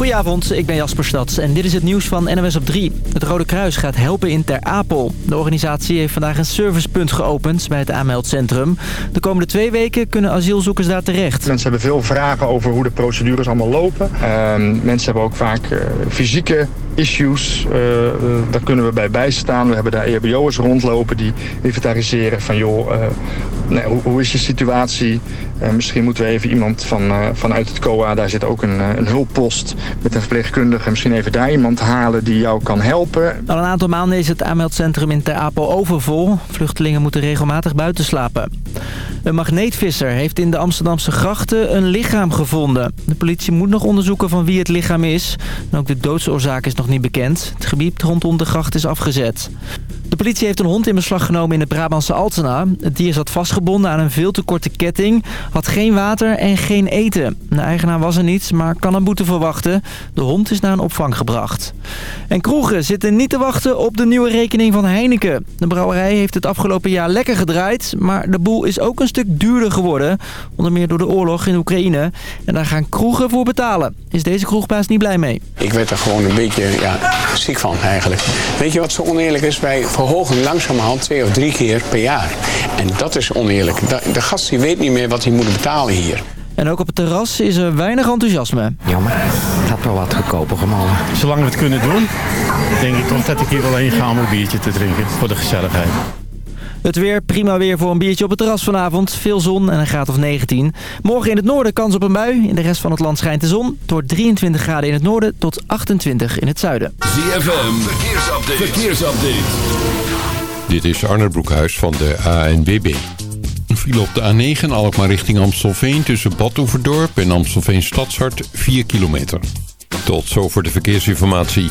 Goedenavond, ik ben Jasper Stads en dit is het nieuws van NWS op 3. Het Rode Kruis gaat helpen in Ter Apel. De organisatie heeft vandaag een servicepunt geopend bij het aanmeldcentrum. De komende twee weken kunnen asielzoekers daar terecht. Mensen hebben veel vragen over hoe de procedures allemaal lopen. Ehm, mensen hebben ook vaak uh, fysieke issues. Uh, daar kunnen we bij bijstaan. We hebben daar EHBO'ers rondlopen die inventariseren van joh, nee, hoe, is je situatie? misschien moeten we even iemand van, vanuit het COA, daar zit ook een, een hulppost met een verpleegkundige. Misschien even daar iemand halen die jou kan helpen. Al een aantal maanden is het aanmeldcentrum in Ter Apel overvol. Vluchtelingen moeten regelmatig buiten slapen. Een magneetvisser heeft in de Amsterdamse grachten een lichaam gevonden. De politie moet nog onderzoeken van wie het lichaam is. En ook de doodsoorzaak is nog niet bekend. Het gebied rondom de gracht is afgezet. De politie heeft een hond in beslag genomen in de Brabantse Altena. Het dier zat vastgebonden aan een veel te korte ketting, had geen water en geen eten. De eigenaar was er niet, maar kan een boete verwachten. De hond is naar een opvang gebracht. En kroegen zitten niet te wachten op de nieuwe rekening van Heineken. De brouwerij heeft het afgelopen jaar lekker gedraaid, maar de boel is ook een stuk duurder geworden. Onder meer door de oorlog in Oekraïne. En daar gaan kroegen voor betalen. Is deze kroegbaas niet blij mee? Ik werd er gewoon een beetje ja, ziek van eigenlijk. Weet je wat zo oneerlijk is bij verhogen langzamerhand twee of drie keer per jaar. En dat is oneerlijk. De gast die weet niet meer wat hij moet betalen hier. En ook op het terras is er weinig enthousiasme. Jammer, het had wel wat goedkoper gemogen. Zolang we het kunnen doen, denk ik toch dat ik hier wel heen ga om een biertje te drinken. Voor de gezelligheid. Het weer, prima weer voor een biertje op het terras vanavond. Veel zon en een graad of 19. Morgen in het noorden kans op een bui. In de rest van het land schijnt de zon. Door 23 graden in het noorden tot 28 in het zuiden. ZFM, verkeersupdate. verkeersupdate. Dit is Arne Broekhuis van de ANBB. Een file op de A9 Alkmaar richting Amstelveen tussen Badhoevedorp en Amstelveen Stadshart 4 kilometer. Tot zover de verkeersinformatie.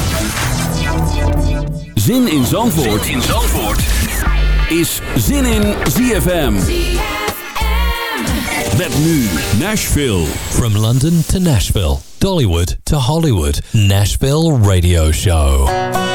Zin in Zandvoort, zin in Zandvoort. is Zin in ZFM. Met nu Nashville. From London to Nashville, Dollywood to Hollywood, Nashville Radio Show.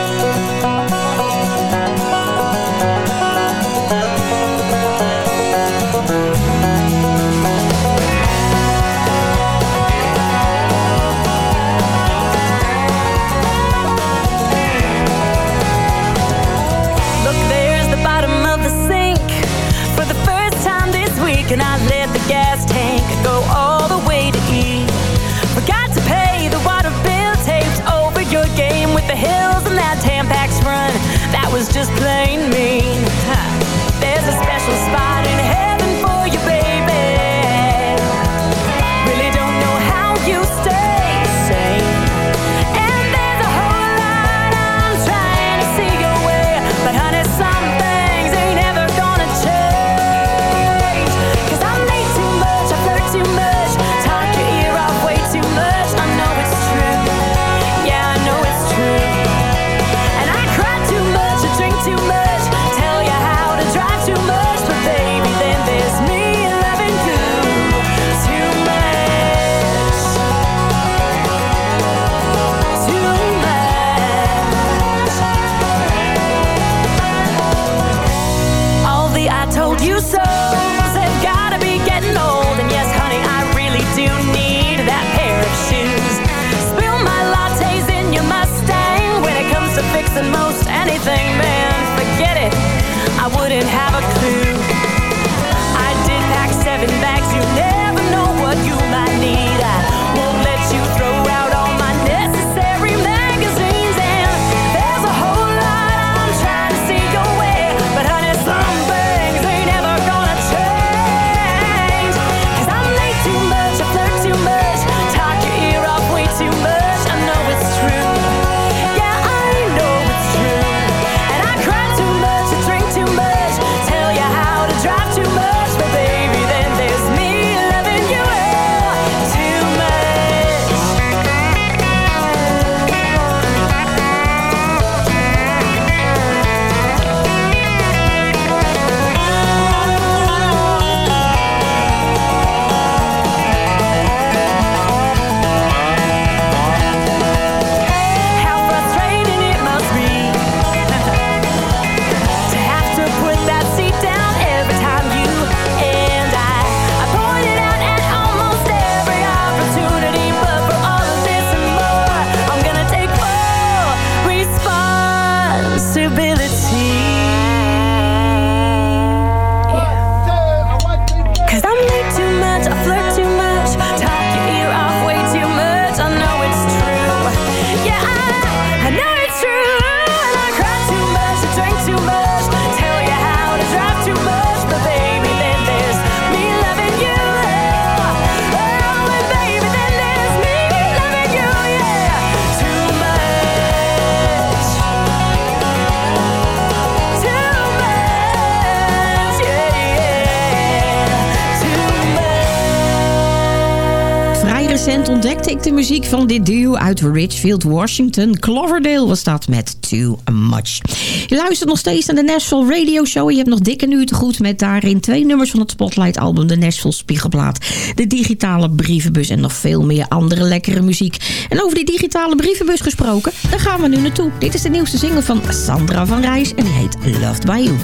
De muziek van dit duo uit Richfield, Washington. Cloverdale was dat met Too Much. Je luistert nog steeds naar de Nashville Radio Show. Je hebt nog dikke nu te goed met daarin twee nummers van het Spotlight album. De Nashville Spiegelplaat, de digitale brievenbus en nog veel meer andere lekkere muziek. En over die digitale brievenbus gesproken, daar gaan we nu naartoe. Dit is de nieuwste single van Sandra van Rijs en die heet Loved By You.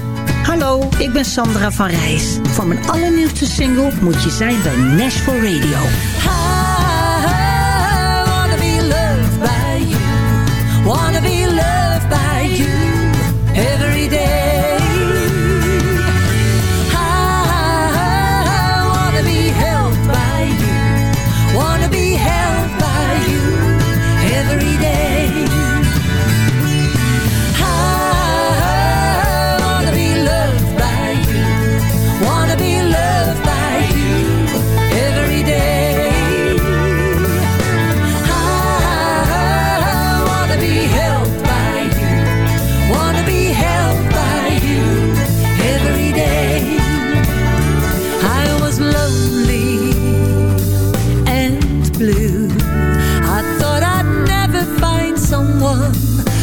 Hallo, ik ben Sandra van Rijs. Voor mijn allernieuwste single moet je zijn bij Nashville Radio.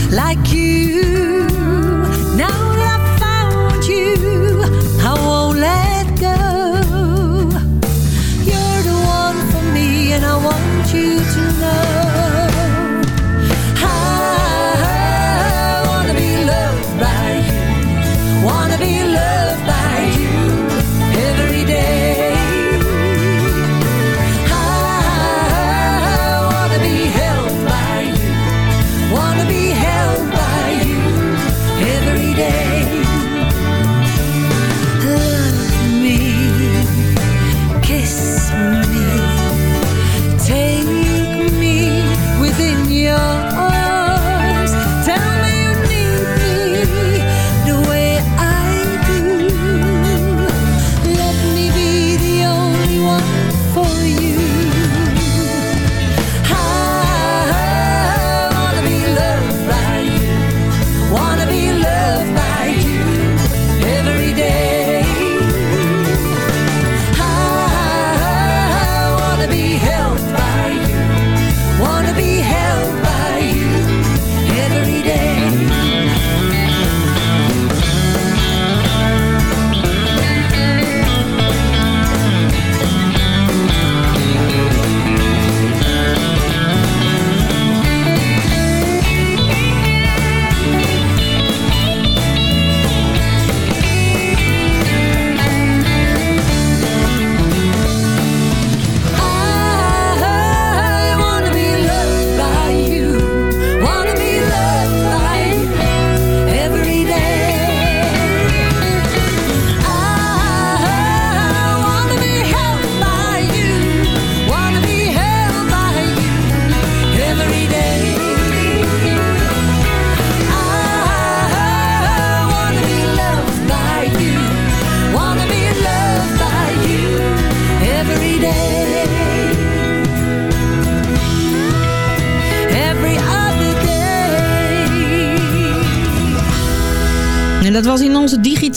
Like you.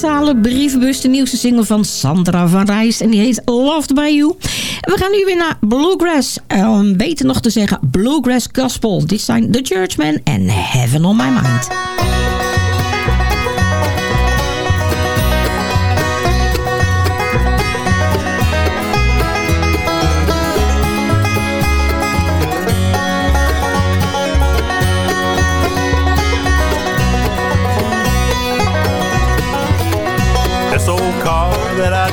Digitale de nieuwste single van Sandra van Rijs. En die heet Loved By You. We gaan nu weer naar Bluegrass. Om beter nog te zeggen Bluegrass Gospel. Dit zijn The Churchmen en Heaven On My Mind.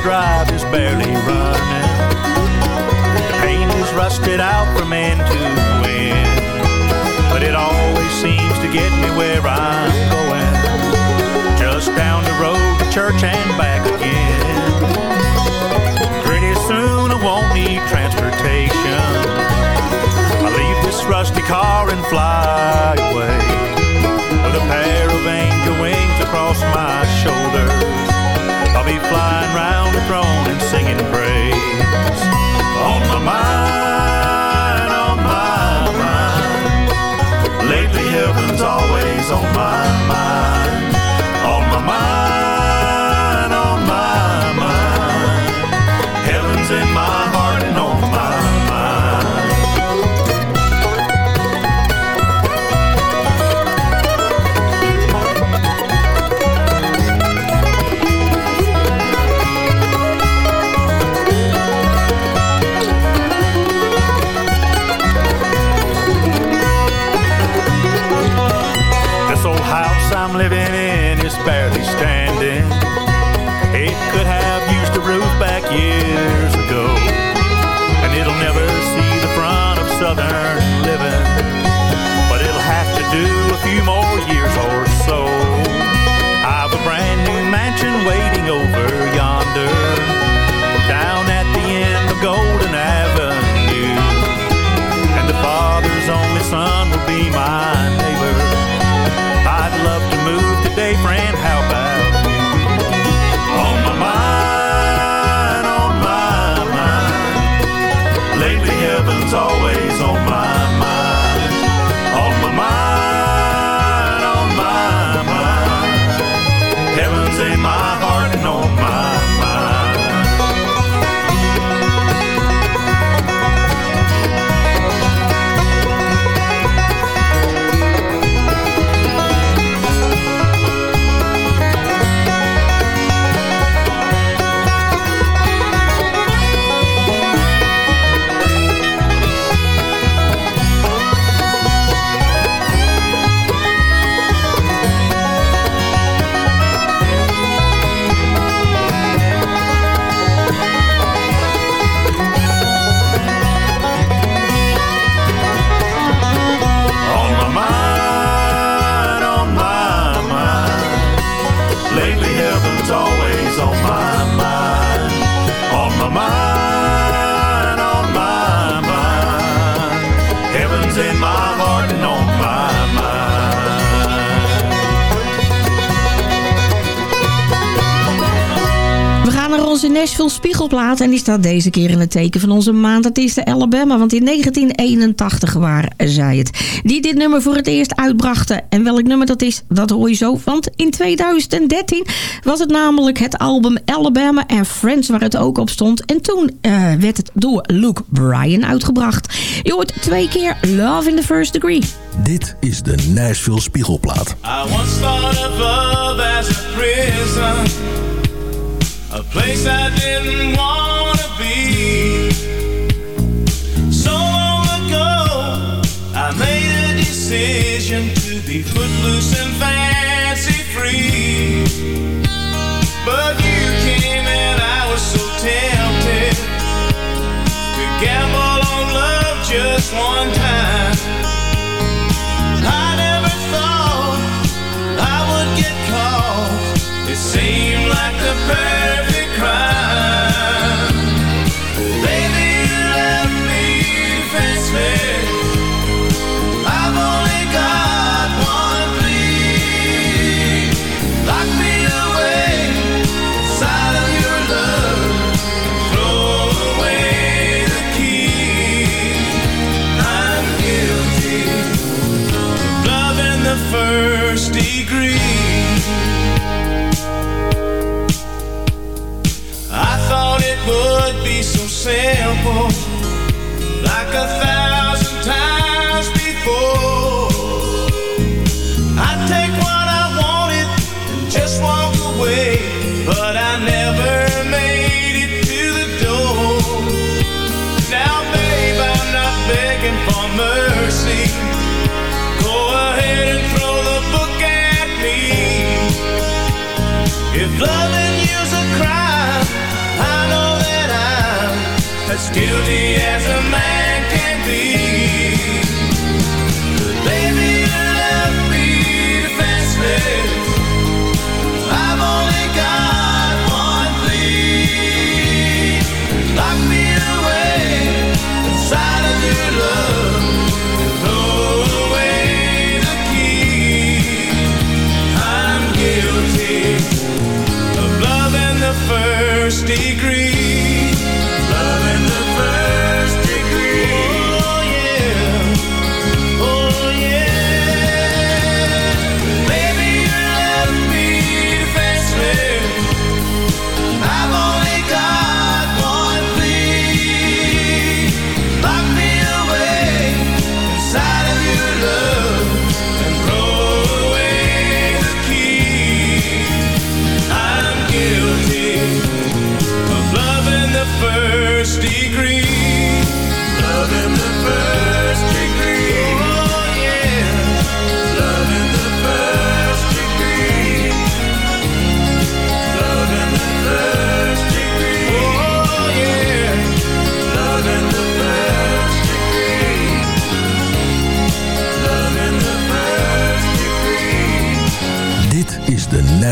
Drive is barely running. The paint is rusted out from end to end. But it always seems to get me where I'm going. Just down the road to church and back again. Pretty soon I won't need transportation. I leave this rusty car and fly away. With a pair of angel wings across my shoulders. Be flying round the throne and singing praise. On my mind, on my mind. Lately heaven's always on my mind. Nashville Spiegelplaat. En die staat deze keer in het teken van onze maandartiesten Alabama. Want in 1981 waren zij het. Die dit nummer voor het eerst uitbrachten. En welk nummer dat is, dat hoor je zo. Want in 2013 was het namelijk het album Alabama and Friends waar het ook op stond. En toen eh, werd het door Luke Bryan uitgebracht. Je hoort twee keer Love in the First Degree. Dit is de Nashville Spiegelplaat. I once thought of love as a prison, a place I didn't want to be. So long ago, I made a decision to be first degree. I thought it would be so simple, like a thousand as guilty as a man can be. Baby, you left me defenseless. I've only got one plea. Lock me away inside of your love. and Throw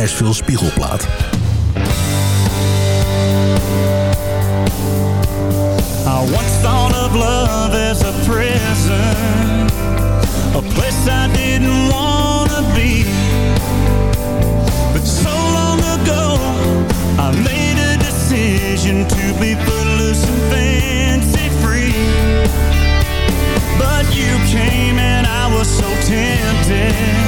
Nashville Spiegelplaat. I once thought of love as a prison? A place I didn't want to be. But so long ago I made a decision to be footloose and fancy free But you came and I was so tempted.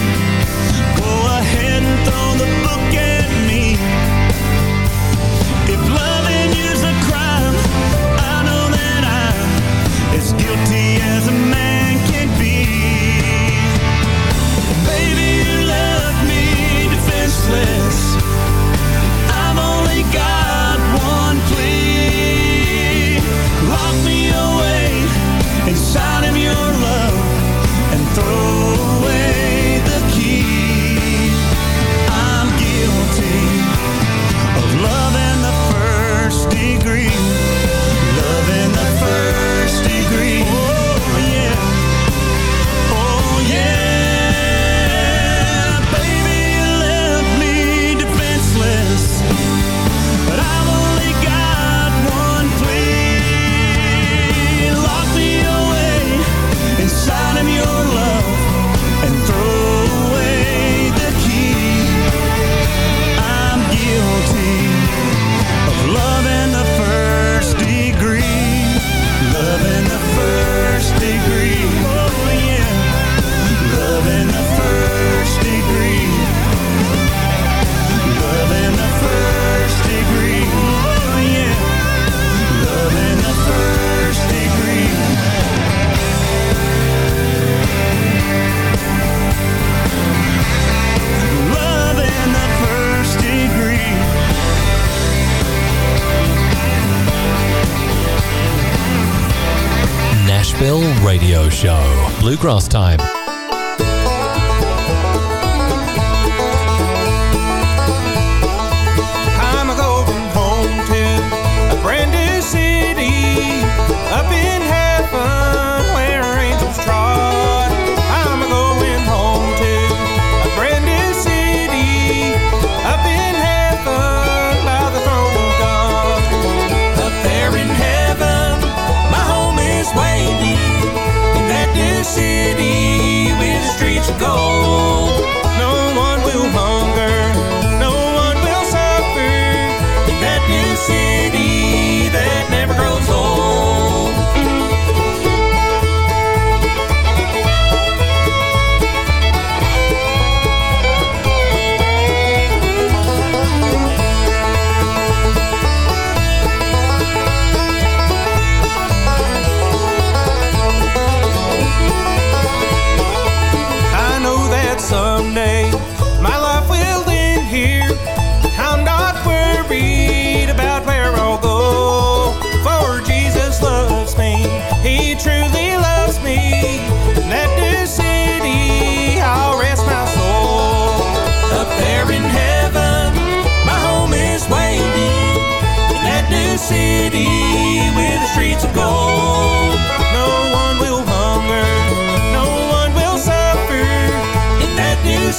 Bluegrass.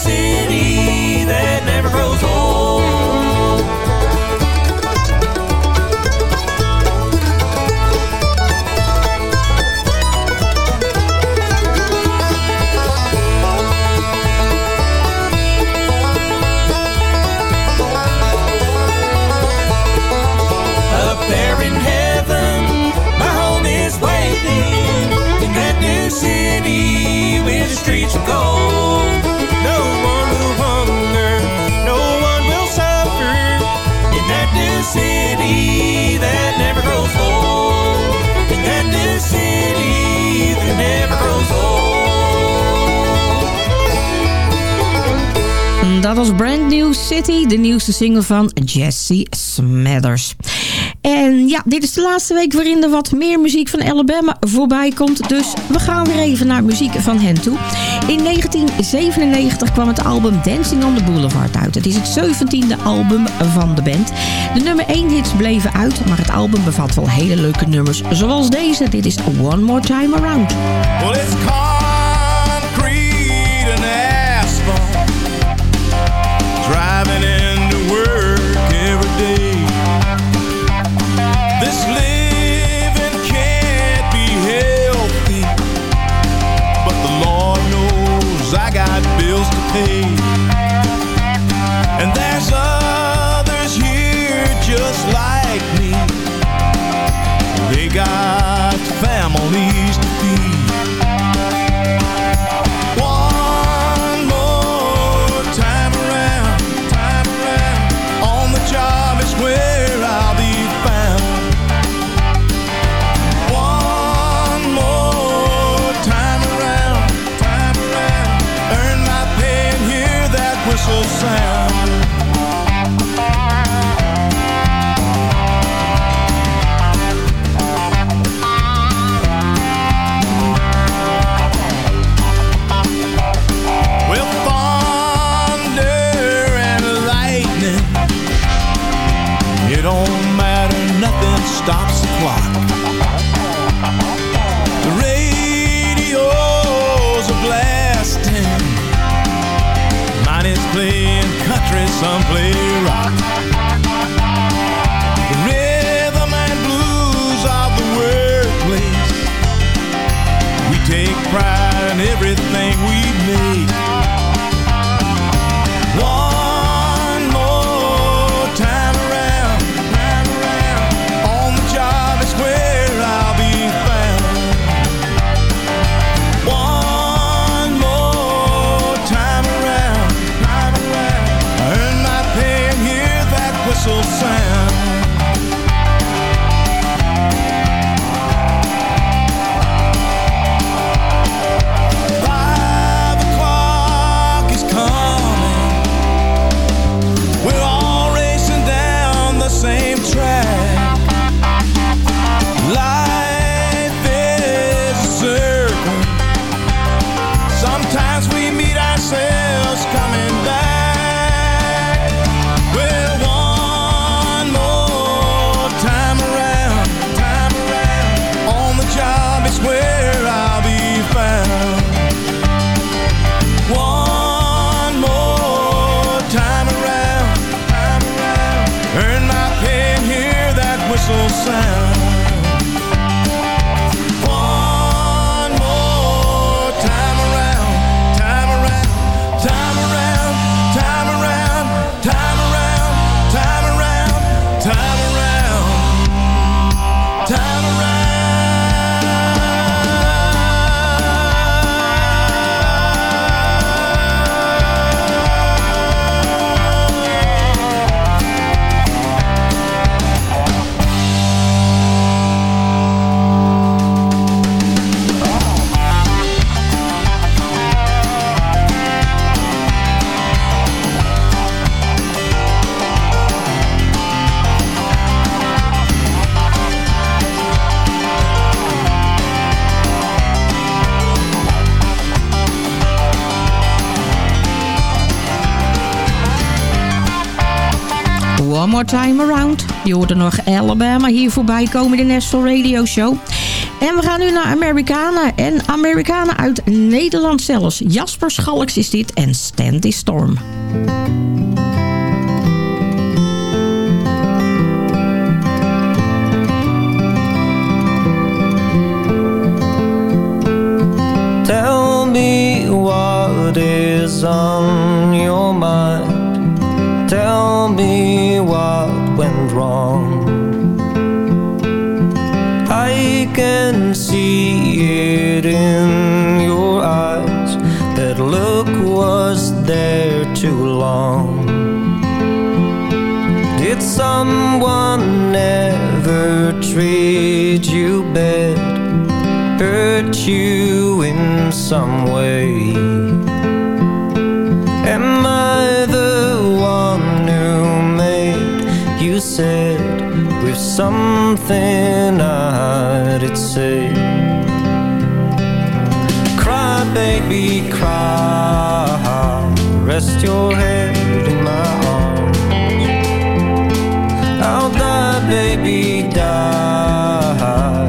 city. Brand New City, de nieuwste single van Jesse Smathers. En ja, dit is de laatste week waarin er wat meer muziek van Alabama voorbij komt. Dus we gaan weer even naar muziek van hen toe. In 1997 kwam het album Dancing on the Boulevard uit. Het is het 17e album van de band. De nummer 1 hits bleven uit, maar het album bevat wel hele leuke nummers. Zoals deze, dit is One More Time Around. Well, pay. Time Around. Je hoorde nog Alabama hier voorbij komen, de National Radio Show. En we gaan nu naar Amerikanen. En Amerikanen uit Nederland zelfs. Jasper Schalks is dit en Stand This Storm. Tell me what is on your mind. Tell me what went wrong. I can see it in your eyes. That look was there too long. Did someone ever treat you bad? Hurt you in some way? Said with something I'd say. Cry, baby, cry. Rest your head in my arms. I'll die, baby, die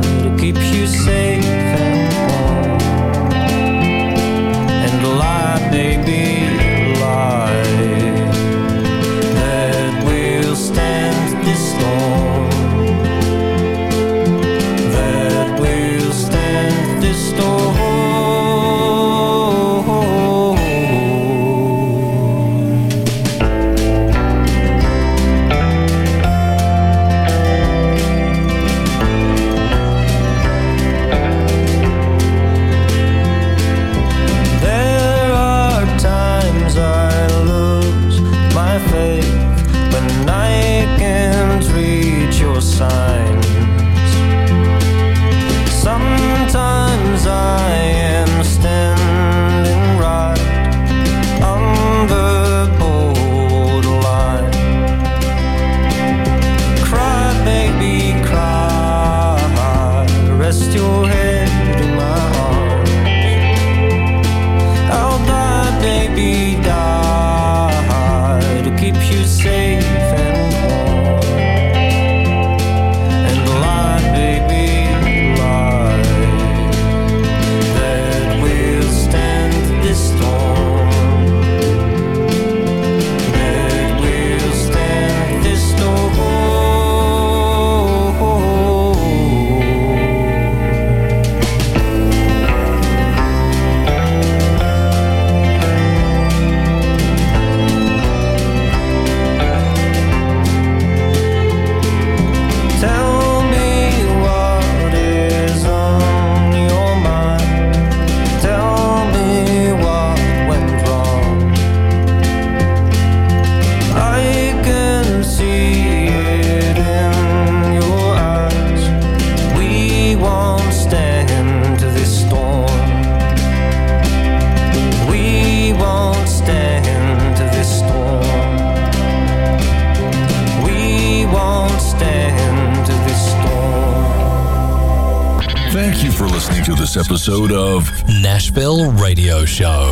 Thank you for listening to this episode of Nashville Radio Show.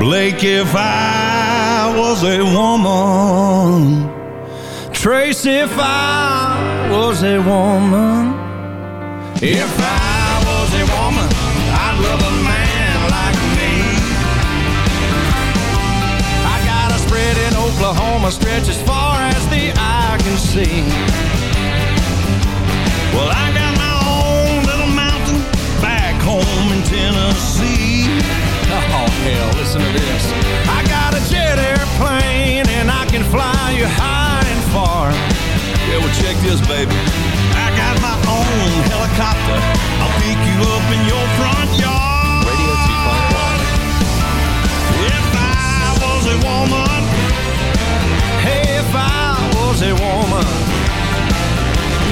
Blake, if I was a woman, Trace, if I was a woman, if I was a woman, I'd love a man like me. I got a spread in Oklahoma, stretch as far eye can see. Well, I got my own little mountain back home in Tennessee. Oh, hell, listen to this. I got a jet airplane and I can fly you high and far. Yeah, well, check this, baby. I got my own helicopter. I'll pick you up in your front yard. Radio If I was a woman, I was a woman,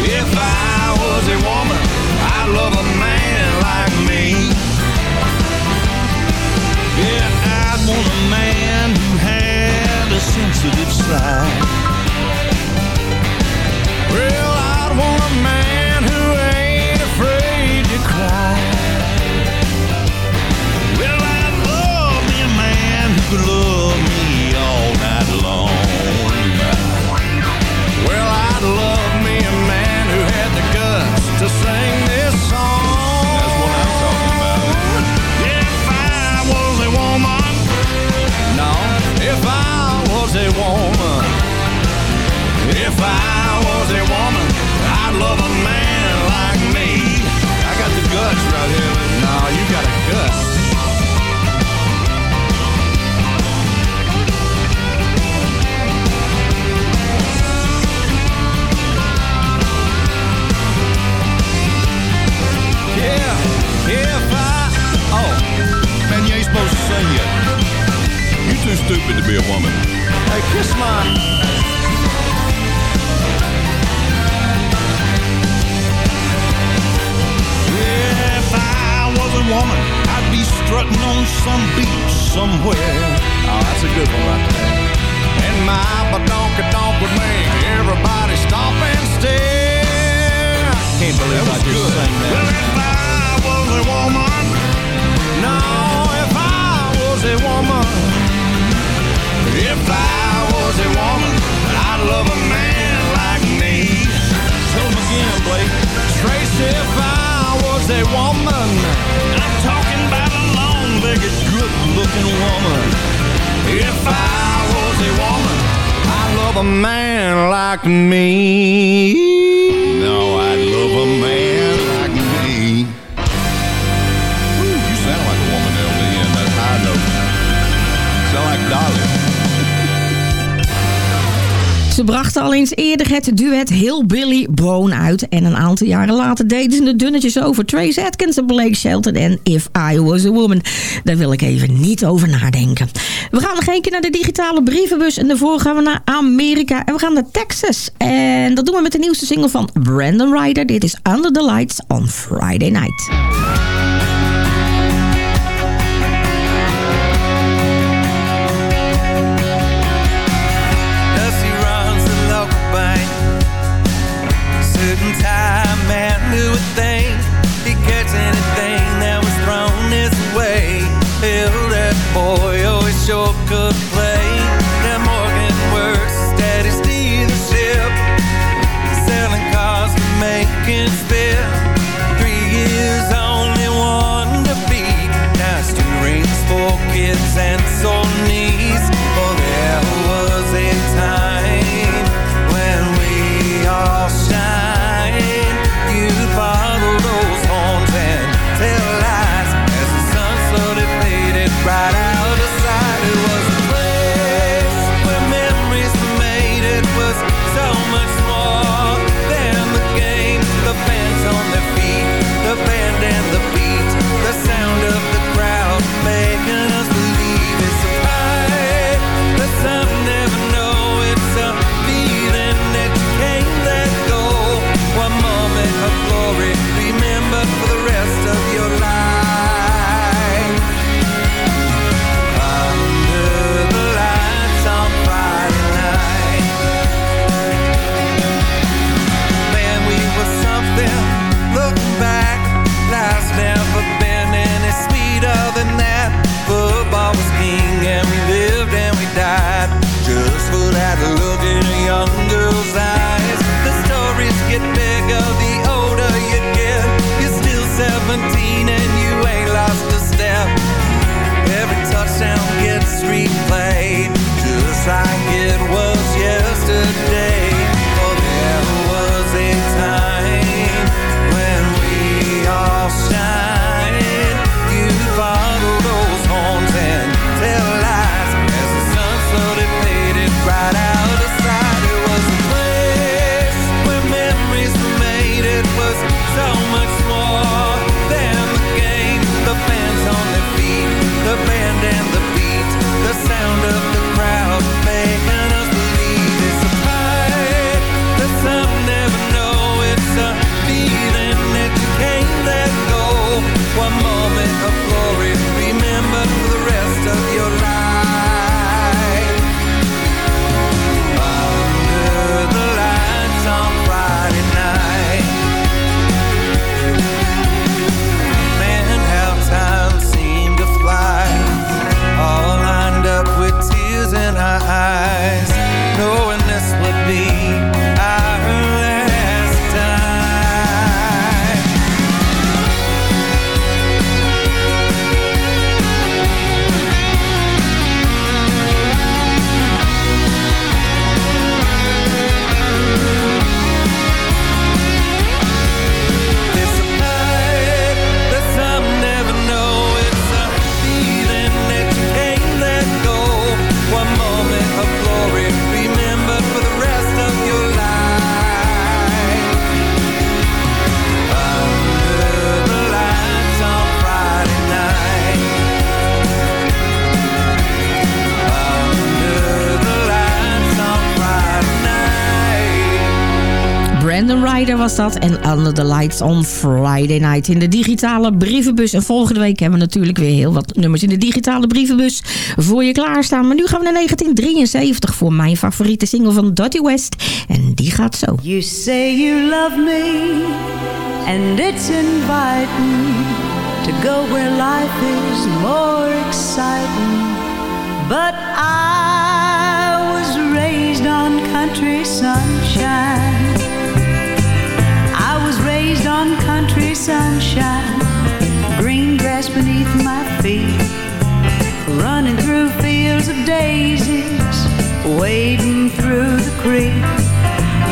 if I was a woman, I'd love a man like me. Yeah, I'd want a man who had a sensitive side. Well, I'd want a man who ain't afraid to cry. Well, I'd love me a man who could love was a woman, if I was a woman, I'd love a man like me. I got the guts right here. No, you met heel Billy Bone uit. En een aantal jaren later deden ze de dunnetjes over. Trace Atkins en Blake Shelton en If I Was a Woman. Daar wil ik even niet over nadenken. We gaan nog een keer naar de digitale brievenbus. En daarvoor gaan we naar Amerika. En we gaan naar Texas. En dat doen we met de nieuwste single van Brandon Ryder. Dit is Under the Lights on Friday Night. Dat. En Under the Lights on Friday Night in de digitale brievenbus. En volgende week hebben we natuurlijk weer heel wat nummers in de digitale brievenbus voor je klaarstaan. Maar nu gaan we naar 1973 voor mijn favoriete single van Dottie West. En die gaat zo. You say you love me, and it's inviting to go where life is more exciting. But I was raised on country sunshine. On country sunshine. Green grass beneath my feet. Running through fields of daisies. Wading through the creek.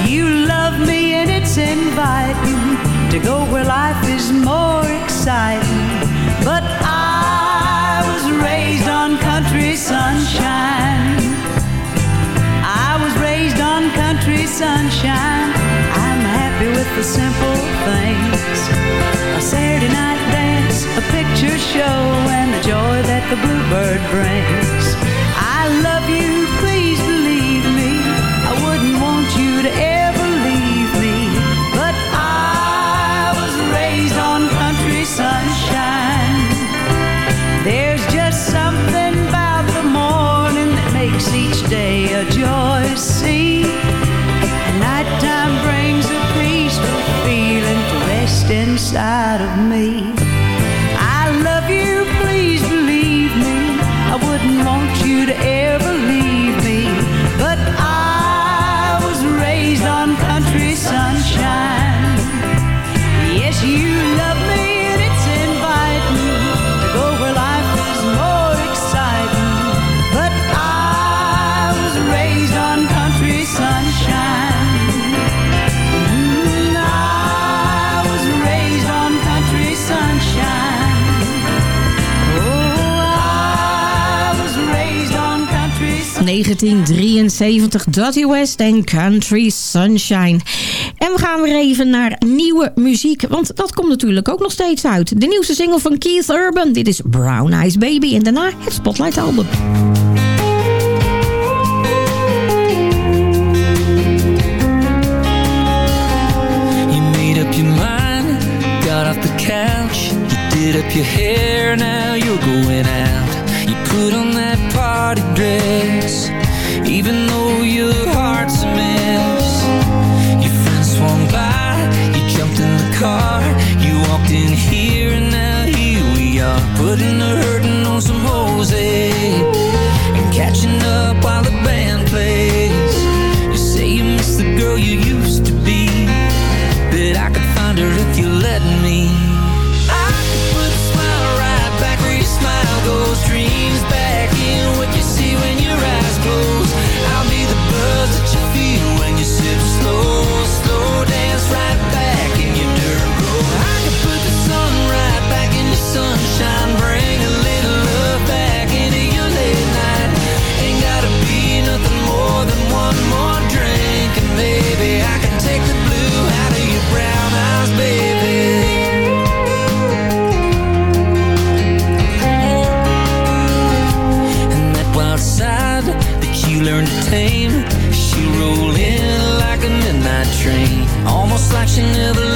You love me and it's inviting to go where life is more exciting. But I was raised on country sunshine. I was raised on country sunshine. With the simple things. A Saturday night dance, a picture show, and the joy that the bluebird brings. I love 1973, Dottie West en Country Sunshine. En we gaan weer even naar nieuwe muziek, want dat komt natuurlijk ook nog steeds uit. De nieuwste single van Keith Urban, dit is Brown Eyes Baby. En daarna het Spotlight album. Hair, now you're going out. Put party dress, even though your heart's a mess. Your friends swung by, you jumped in the car, you walked in here, and now here we are, putting the hurting on some Jose, and catching up while the band plays. She never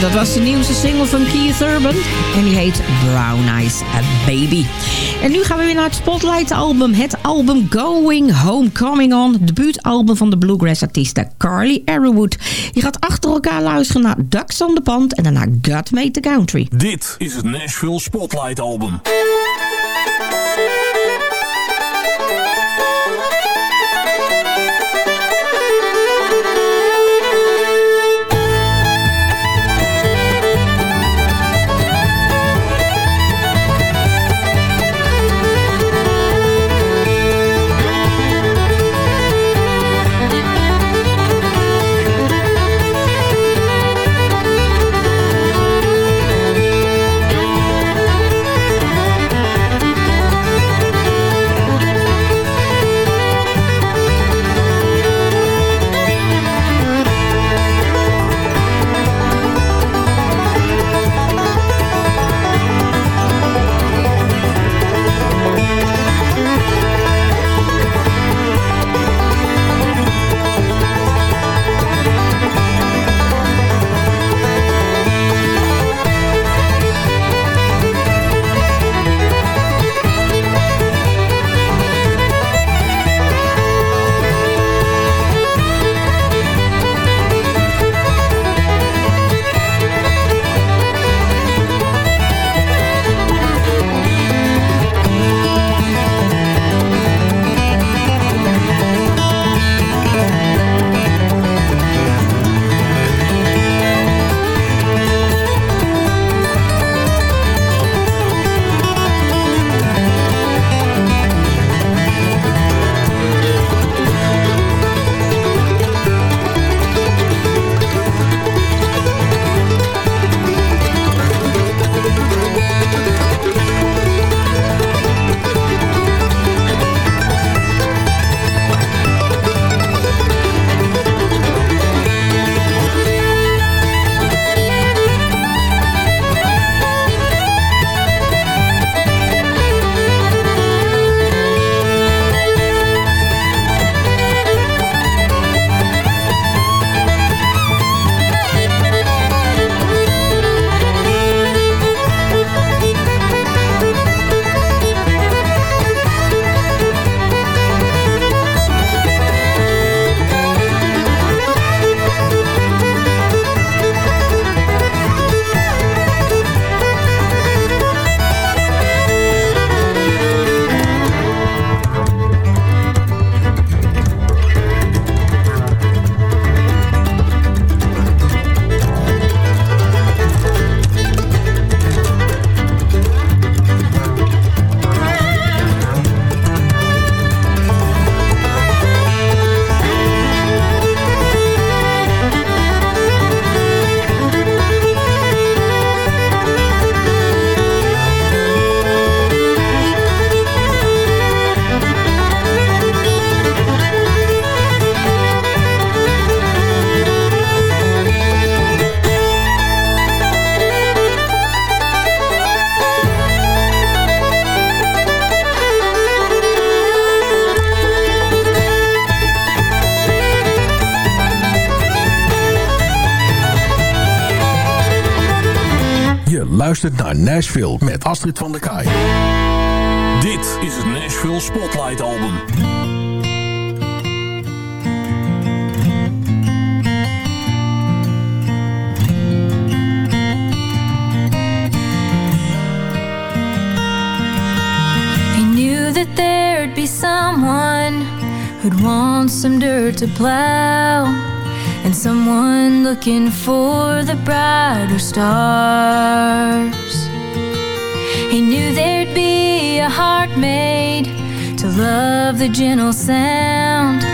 de nieuwste single van Keith Urban. En die heet Brown Eyes Baby. En nu gaan we weer naar het Spotlight album. Het album Going Home Coming On. Debuutalbum van de bluegrass artieste Carly Arrowwood. Je gaat achter elkaar luisteren naar Ducks on the Pond en daarna God Made the Country. Dit is het Nashville Spotlight album. Luistert naar Nashville met Astrid van der Kaai. Dit is het Nashville Spotlight album. He knew that there'd be someone who'd want some dirt to plow, someone looking for the brighter stars. He knew there'd be a heart made to love the gentle sound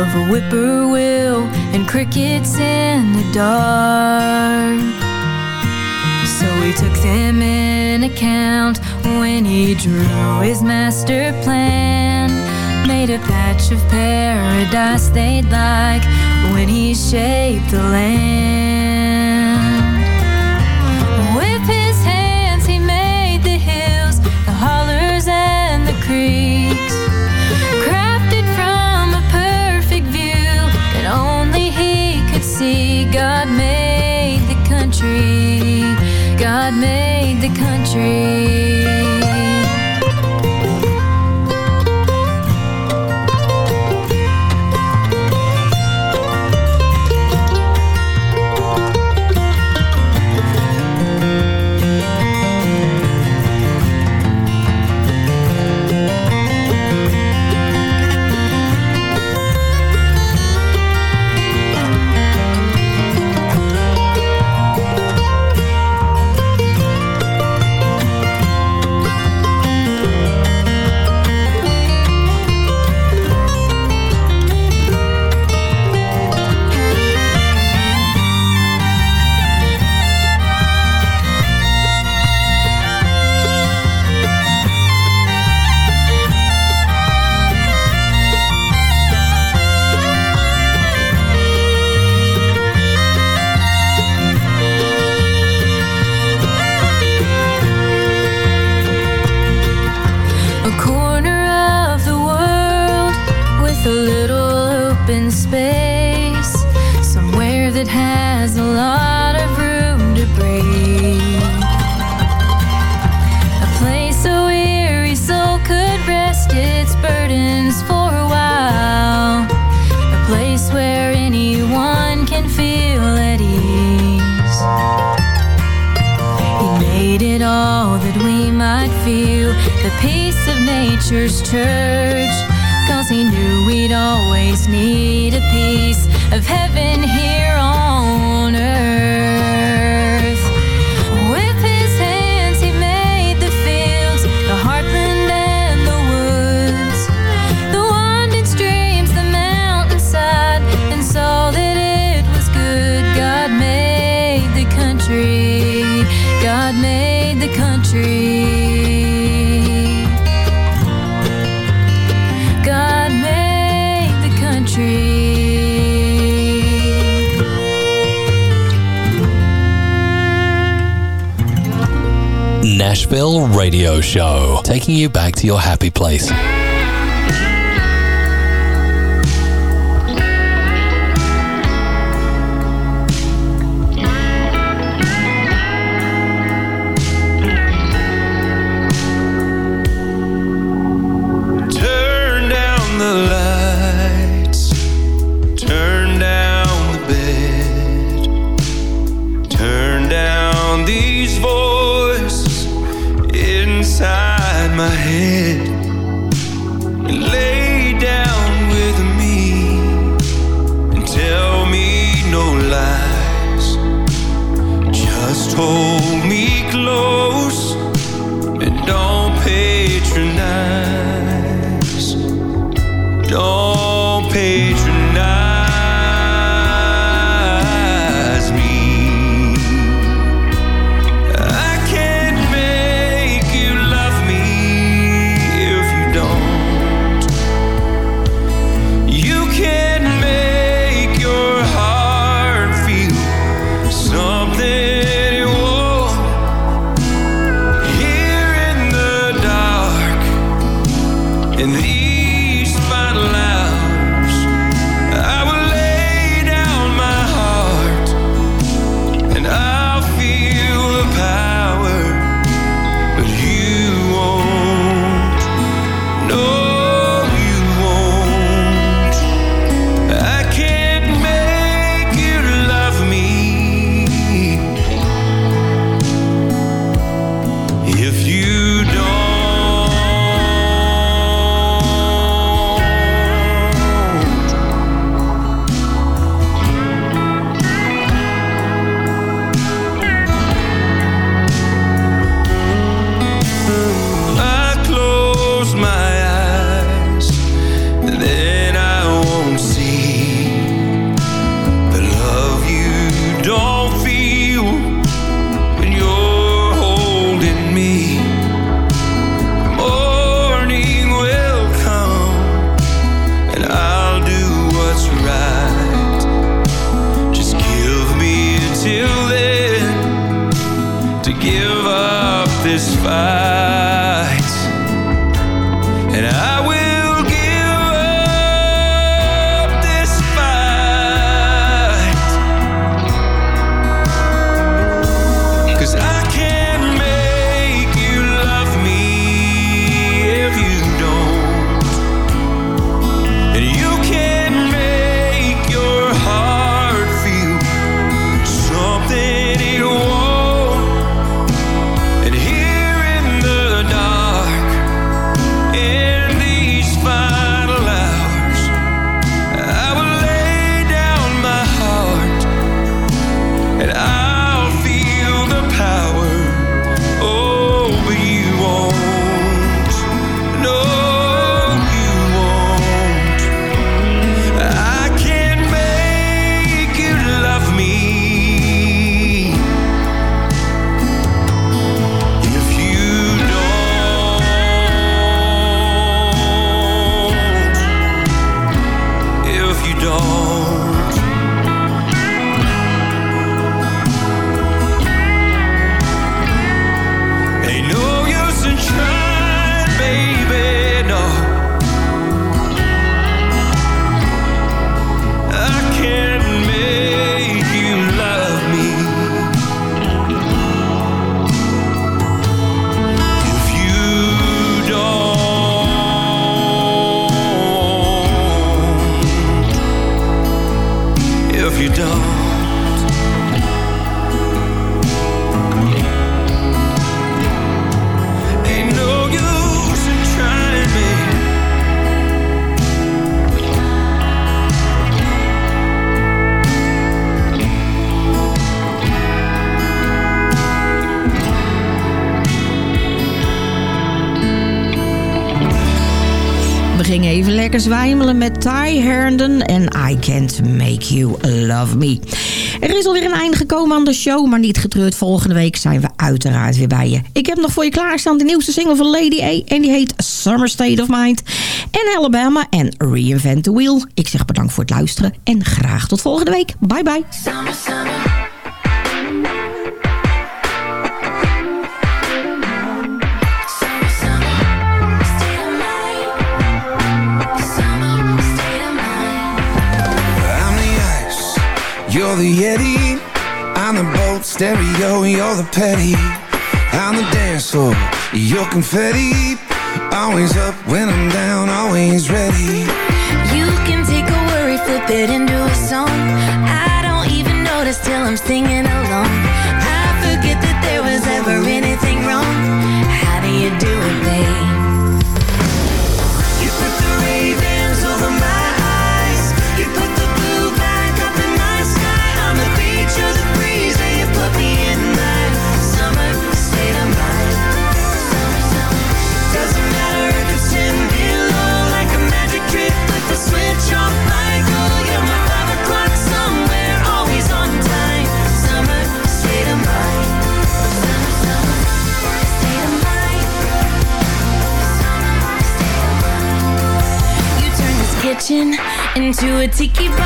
of a whippoorwill and crickets in the dark. So he took them in account when he drew his master plan. Made a patch of paradise they'd like when he shaped the land. With his hands he made the hills, the hollers and the creeks. Crafted from a perfect view that only he could see. God made the country. God made the country. Show, taking you back to your happy place. lekker zwijmelen met Ty Herndon en I Can't Make You Love Me. Er is alweer een einde gekomen aan de show, maar niet getreurd. Volgende week zijn we uiteraard weer bij je. Ik heb nog voor je klaarstaan de nieuwste single van Lady A. En die heet Summer State of Mind. En Alabama en Reinvent the Wheel. Ik zeg bedankt voor het luisteren en graag tot volgende week. Bye bye. you're the Yeti. I'm the boat stereo, you're the petty. I'm the dance floor, you're confetti. Always up when I'm down, always ready. You can take a worry, flip it into a song. I don't even notice till I'm singing along. To a tiki bar.